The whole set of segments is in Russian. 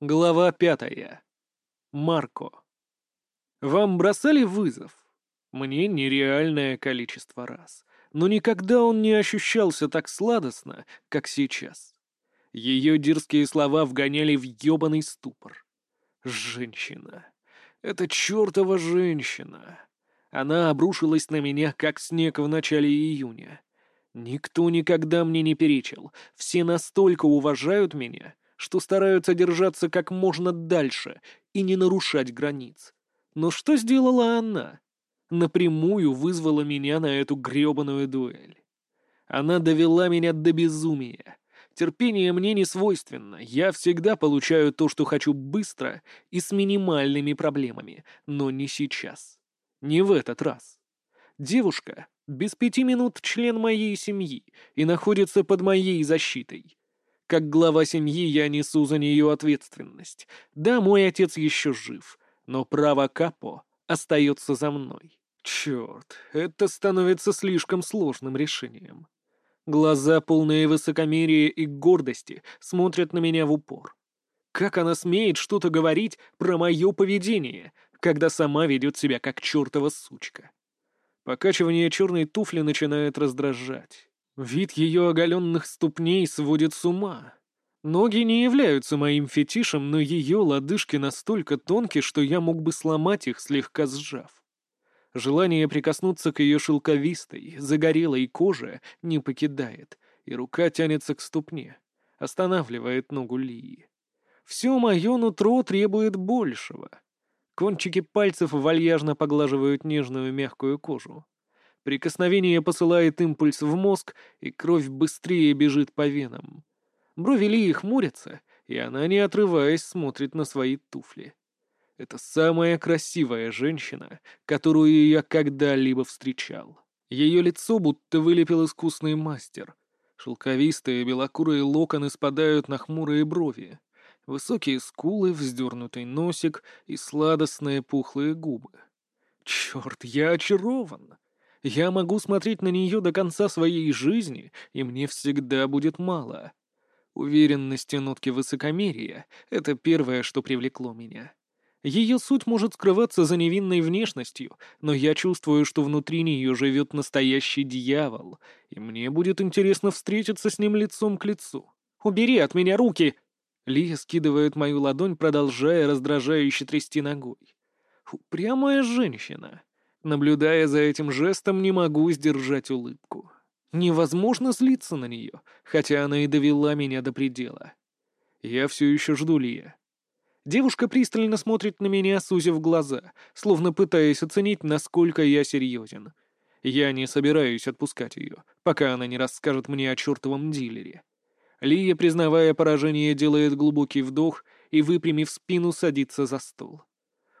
Глава пятая. Марко. Вам бросали вызов? Мне нереальное количество раз. Но никогда он не ощущался так сладостно, как сейчас. Ее дерзкие слова вгоняли в ебаный ступор. Женщина. Это чертова женщина. Она обрушилась на меня, как снег в начале июня. Никто никогда мне не перечил. Все настолько уважают меня, что стараются держаться как можно дальше и не нарушать границ. Но что сделала она? Напрямую вызвала меня на эту гребаную дуэль. Она довела меня до безумия. Терпение мне не свойственно. Я всегда получаю то, что хочу быстро и с минимальными проблемами, но не сейчас. Не в этот раз. Девушка без пяти минут член моей семьи и находится под моей защитой. Как глава семьи я несу за нее ответственность. Да, мой отец еще жив, но право Капо остается за мной. Черт, это становится слишком сложным решением. Глаза, полные высокомерия и гордости, смотрят на меня в упор. Как она смеет что-то говорить про мое поведение, когда сама ведет себя как чертова сучка? Покачивание черной туфли начинает раздражать. Вид ее оголенных ступней сводит с ума. Ноги не являются моим фетишем, но ее лодыжки настолько тонкие, что я мог бы сломать их, слегка сжав. Желание прикоснуться к ее шелковистой, загорелой коже не покидает, и рука тянется к ступне, останавливает ногу Лии. Все мое нутро требует большего. Кончики пальцев вальяжно поглаживают нежную мягкую кожу. Прикосновение посылает импульс в мозг, и кровь быстрее бежит по венам. Брови Лии хмурятся, и она, не отрываясь, смотрит на свои туфли. Это самая красивая женщина, которую я когда-либо встречал. Ее лицо будто вылепил искусный мастер. Шелковистые белокурые локоны спадают на хмурые брови. Высокие скулы, вздернутый носик и сладостные пухлые губы. Черт, я очарован! Я могу смотреть на нее до конца своей жизни, и мне всегда будет мало. Уверенность и нотки высокомерия — это первое, что привлекло меня. Ее суть может скрываться за невинной внешностью, но я чувствую, что внутри нее живет настоящий дьявол, и мне будет интересно встретиться с ним лицом к лицу. «Убери от меня руки!» Лия скидывает мою ладонь, продолжая раздражающе трясти ногой. Упрямая женщина. Наблюдая за этим жестом, не могу сдержать улыбку. Невозможно злиться на нее, хотя она и довела меня до предела. Я все еще жду Лия. Девушка пристально смотрит на меня, сузив глаза, словно пытаясь оценить, насколько я серьезен. Я не собираюсь отпускать ее, пока она не расскажет мне о чертовом дилере. Лия, признавая поражение, делает глубокий вдох и, выпрямив спину, садится за стол.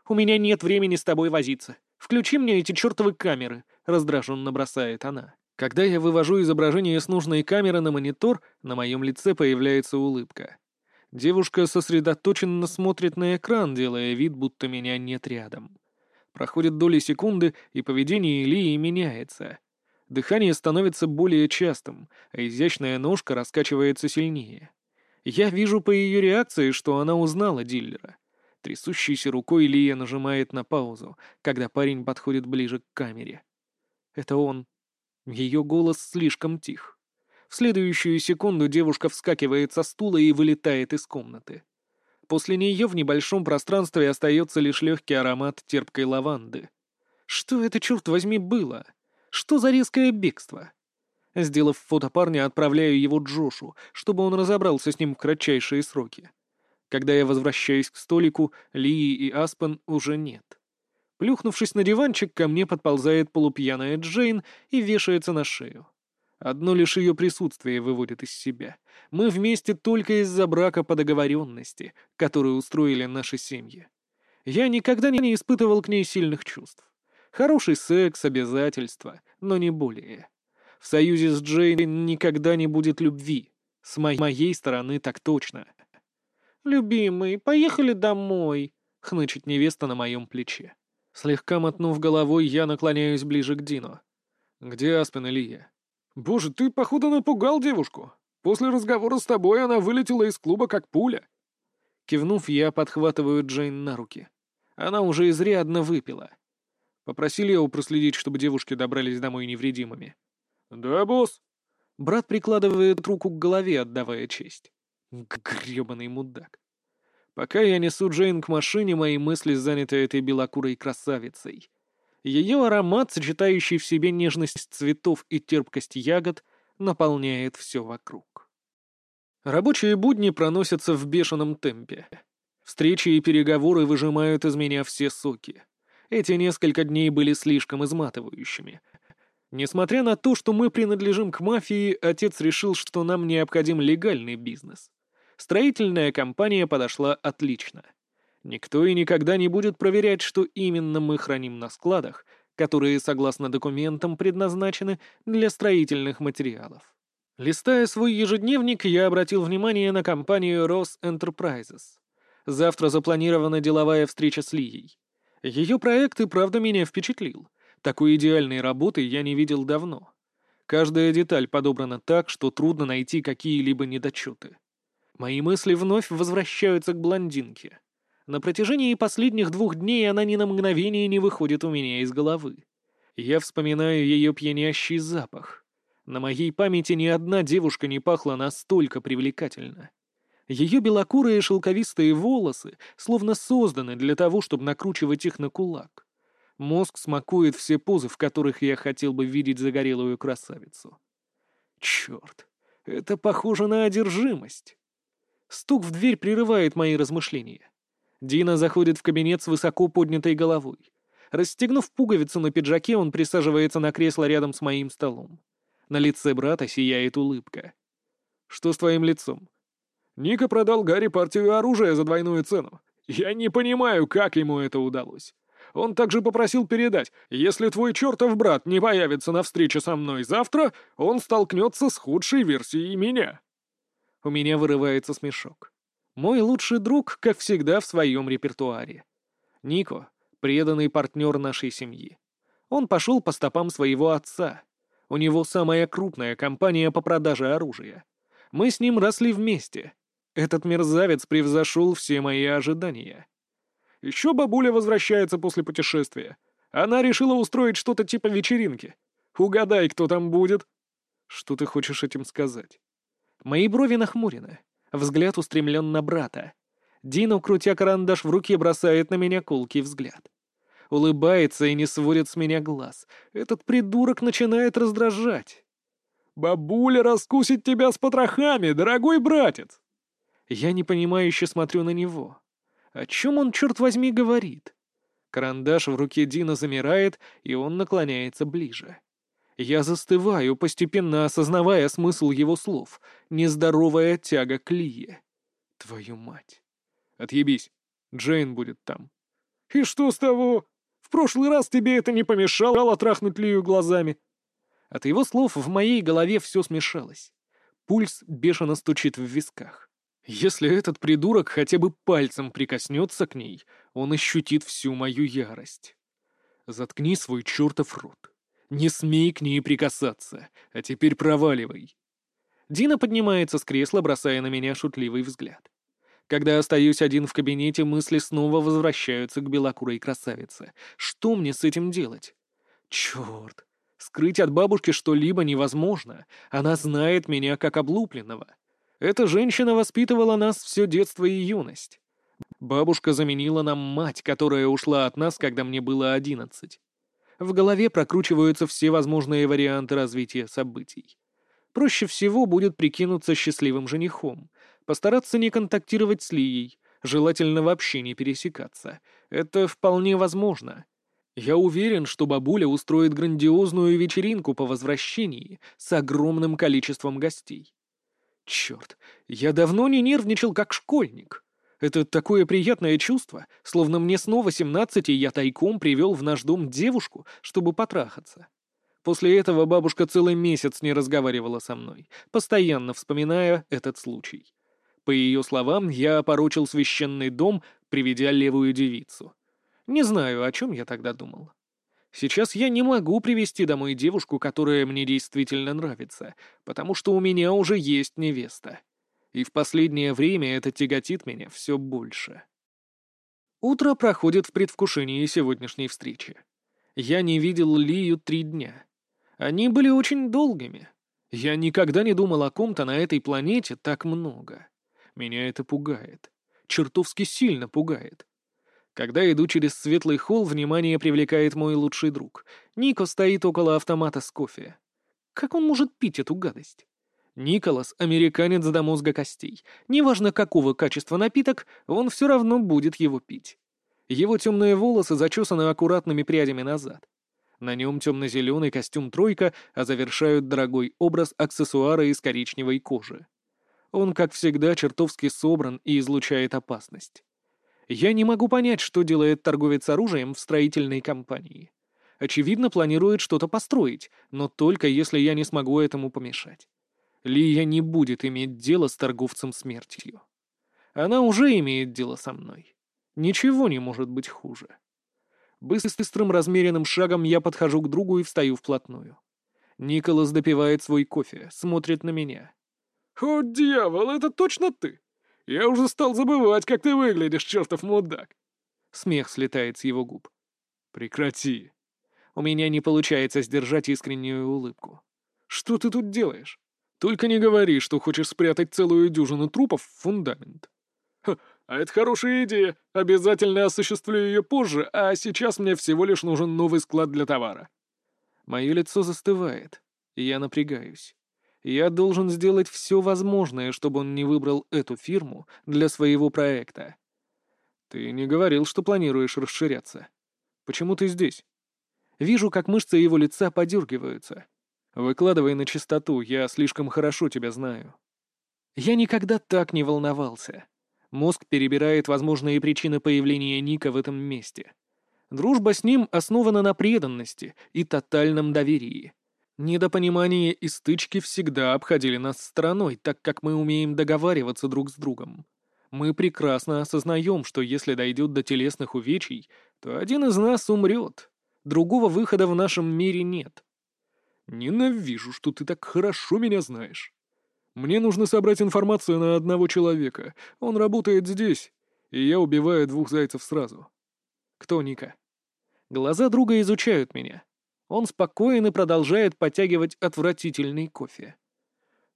«У меня нет времени с тобой возиться. Включи мне эти чертовы камеры», — раздраженно бросает она. Когда я вывожу изображение с нужной камеры на монитор, на моем лице появляется улыбка. Девушка сосредоточенно смотрит на экран, делая вид, будто меня нет рядом. Проходит доли секунды, и поведение Ильи меняется. Дыхание становится более частым, а изящная ножка раскачивается сильнее. Я вижу по ее реакции, что она узнала диллера. Трясущейся рукой Лия нажимает на паузу, когда парень подходит ближе к камере. Это он. Ее голос слишком тих. В следующую секунду девушка вскакивает со стула и вылетает из комнаты. После нее в небольшом пространстве остается лишь легкий аромат терпкой лаванды. Что это, черт возьми, было? Что за резкое бегство? Сделав фото парня, отправляю его Джошу, чтобы он разобрался с ним в кратчайшие сроки. Когда я возвращаюсь к столику, Лии и Аспен уже нет. Плюхнувшись на диванчик, ко мне подползает полупьяная Джейн и вешается на шею. Одно лишь ее присутствие выводит из себя. Мы вместе только из-за брака по договоренности, которую устроили наши семьи. Я никогда не испытывал к ней сильных чувств. Хороший секс, обязательства, но не более. В союзе с Джейн никогда не будет любви. С моей стороны так точно. «Любимый, поехали домой», — хнычет невеста на моем плече. Слегка мотнув головой, я наклоняюсь ближе к Дину. «Где Аспен Илья?» «Боже, ты, походу, напугал девушку. После разговора с тобой она вылетела из клуба как пуля». Кивнув, я подхватываю Джейн на руки. Она уже изрядно выпила. Попросили его проследить, чтобы девушки добрались домой невредимыми. «Да, босс». Брат прикладывает руку к голове, отдавая честь. Гребаный мудак. Пока я несу Джейн к машине, мои мысли заняты этой белокурой красавицей. Ее аромат, сочетающий в себе нежность цветов и терпкость ягод, наполняет все вокруг. Рабочие будни проносятся в бешеном темпе. Встречи и переговоры выжимают из меня все соки. Эти несколько дней были слишком изматывающими. Несмотря на то, что мы принадлежим к мафии, отец решил, что нам необходим легальный бизнес. Строительная компания подошла отлично. Никто и никогда не будет проверять, что именно мы храним на складах, которые, согласно документам, предназначены для строительных материалов. Листая свой ежедневник, я обратил внимание на компанию Ross Enterprises. Завтра запланирована деловая встреча с Лией. Ее проект и правда меня впечатлил. Такой идеальной работы я не видел давно. Каждая деталь подобрана так, что трудно найти какие-либо недочеты. Мои мысли вновь возвращаются к блондинке. На протяжении последних двух дней она ни на мгновение не выходит у меня из головы. Я вспоминаю ее пьянящий запах. На моей памяти ни одна девушка не пахла настолько привлекательно. Ее белокурые шелковистые волосы словно созданы для того, чтобы накручивать их на кулак. Мозг смакует все позы, в которых я хотел бы видеть загорелую красавицу. Черт, это похоже на одержимость. Стук в дверь прерывает мои размышления. Дина заходит в кабинет с высоко поднятой головой. Расстегнув пуговицу на пиджаке, он присаживается на кресло рядом с моим столом. На лице брата сияет улыбка. «Что с твоим лицом?» «Ника продал Гарри партию оружия за двойную цену. Я не понимаю, как ему это удалось. Он также попросил передать, если твой чертов брат не появится на встрече со мной завтра, он столкнется с худшей версией меня». У меня вырывается смешок. Мой лучший друг, как всегда, в своем репертуаре. Нико — преданный партнер нашей семьи. Он пошел по стопам своего отца. У него самая крупная компания по продаже оружия. Мы с ним росли вместе. Этот мерзавец превзошел все мои ожидания. Еще бабуля возвращается после путешествия. Она решила устроить что-то типа вечеринки. Угадай, кто там будет. Что ты хочешь этим сказать? Мои брови нахмурены. Взгляд устремлен на брата. Дину, крутя карандаш в руке, бросает на меня колкий взгляд. Улыбается и не сводит с меня глаз. Этот придурок начинает раздражать. «Бабуля раскусит тебя с потрохами, дорогой братец!» Я непонимающе смотрю на него. О чем он, черт возьми, говорит? Карандаш в руке Дина замирает, и он наклоняется ближе. Я застываю, постепенно осознавая смысл его слов. Нездоровая тяга к Лие. Твою мать. Отъебись. Джейн будет там. И что с того? В прошлый раз тебе это не помешало трахнуть Лию глазами. От его слов в моей голове все смешалось. Пульс бешено стучит в висках. Если этот придурок хотя бы пальцем прикоснется к ней, он ощутит всю мою ярость. Заткни свой чертов рот. Не смей к ней прикасаться, а теперь проваливай. Дина поднимается с кресла, бросая на меня шутливый взгляд. Когда остаюсь один в кабинете, мысли снова возвращаются к белокурой красавице. Что мне с этим делать? Черт! Скрыть от бабушки что-либо невозможно. Она знает меня как облупленного. Эта женщина воспитывала нас все детство и юность. Бабушка заменила нам мать, которая ушла от нас, когда мне было одиннадцать. В голове прокручиваются все возможные варианты развития событий. Проще всего будет прикинуться счастливым женихом, постараться не контактировать с Лией, желательно вообще не пересекаться. Это вполне возможно. Я уверен, что бабуля устроит грандиозную вечеринку по возвращении с огромным количеством гостей. Черт, я давно не нервничал как школьник. Это такое приятное чувство, словно мне снова семнадцать, и я тайком привел в наш дом девушку, чтобы потрахаться. После этого бабушка целый месяц не разговаривала со мной, постоянно вспоминая этот случай. По ее словам, я опорочил священный дом, приведя левую девицу. Не знаю, о чем я тогда думал. Сейчас я не могу привести домой девушку, которая мне действительно нравится, потому что у меня уже есть невеста. И в последнее время это тяготит меня все больше. Утро проходит в предвкушении сегодняшней встречи. Я не видел Лию три дня. Они были очень долгими. Я никогда не думал о ком-то на этой планете так много. Меня это пугает. Чертовски сильно пугает. Когда иду через светлый холл, внимание привлекает мой лучший друг. Нико стоит около автомата с кофе. Как он может пить эту гадость? Николас — американец до мозга костей. Неважно, какого качества напиток, он все равно будет его пить. Его темные волосы зачесаны аккуратными прядями назад. На нем темно-зеленый костюм «тройка», а завершают дорогой образ аксессуары из коричневой кожи. Он, как всегда, чертовски собран и излучает опасность. Я не могу понять, что делает торговец оружием в строительной компании. Очевидно, планирует что-то построить, но только если я не смогу этому помешать. Лия не будет иметь дело с торговцем смертью. Она уже имеет дело со мной. Ничего не может быть хуже. Быстрым размеренным шагом я подхожу к другу и встаю вплотную. Николас допивает свой кофе, смотрит на меня. «О, дьявол, это точно ты? Я уже стал забывать, как ты выглядишь, чертов мудак!» Смех слетает с его губ. «Прекрати!» У меня не получается сдержать искреннюю улыбку. «Что ты тут делаешь? Только не говори, что хочешь спрятать целую дюжину трупов в фундамент. Ха, а это хорошая идея. Обязательно осуществлю ее позже, а сейчас мне всего лишь нужен новый склад для товара». Мое лицо застывает, и я напрягаюсь. Я должен сделать все возможное, чтобы он не выбрал эту фирму для своего проекта. Ты не говорил, что планируешь расширяться. Почему ты здесь? Вижу, как мышцы его лица подергиваются. Выкладывай на чистоту, я слишком хорошо тебя знаю. Я никогда так не волновался. Мозг перебирает возможные причины появления Ника в этом месте. Дружба с ним основана на преданности и тотальном доверии. Недопонимание и стычки всегда обходили нас стороной, так как мы умеем договариваться друг с другом. Мы прекрасно осознаем, что если дойдет до телесных увечий, то один из нас умрет. Другого выхода в нашем мире нет. «Ненавижу, что ты так хорошо меня знаешь. Мне нужно собрать информацию на одного человека. Он работает здесь, и я убиваю двух зайцев сразу. Кто Ника? Глаза друга изучают меня. Он спокоен и продолжает подтягивать отвратительный кофе.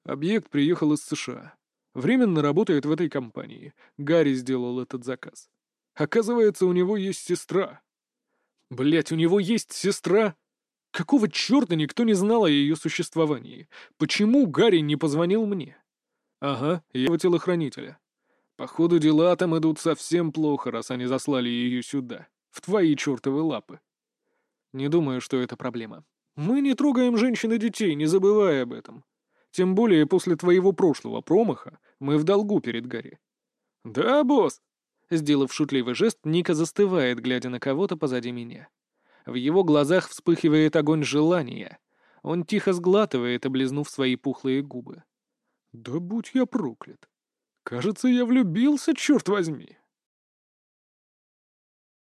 Объект приехал из США. Временно работает в этой компании. Гарри сделал этот заказ. Оказывается, у него есть сестра. Блять, у него есть сестра? Какого черта никто не знал о ее существовании? Почему Гарри не позвонил мне? Ага, я его телохранителя. Походу, дела там идут совсем плохо, раз они заслали ее сюда, в твои чертовы лапы. Не думаю, что это проблема. Мы не трогаем женщин и детей, не забывай об этом. Тем более после твоего прошлого промаха мы в долгу перед Гарри. Да, босс? Сделав шутливый жест, Ника застывает, глядя на кого-то позади меня. В его глазах вспыхивает огонь желания. Он тихо сглатывает, облизнув свои пухлые губы. «Да будь я проклят! Кажется, я влюбился, черт возьми!»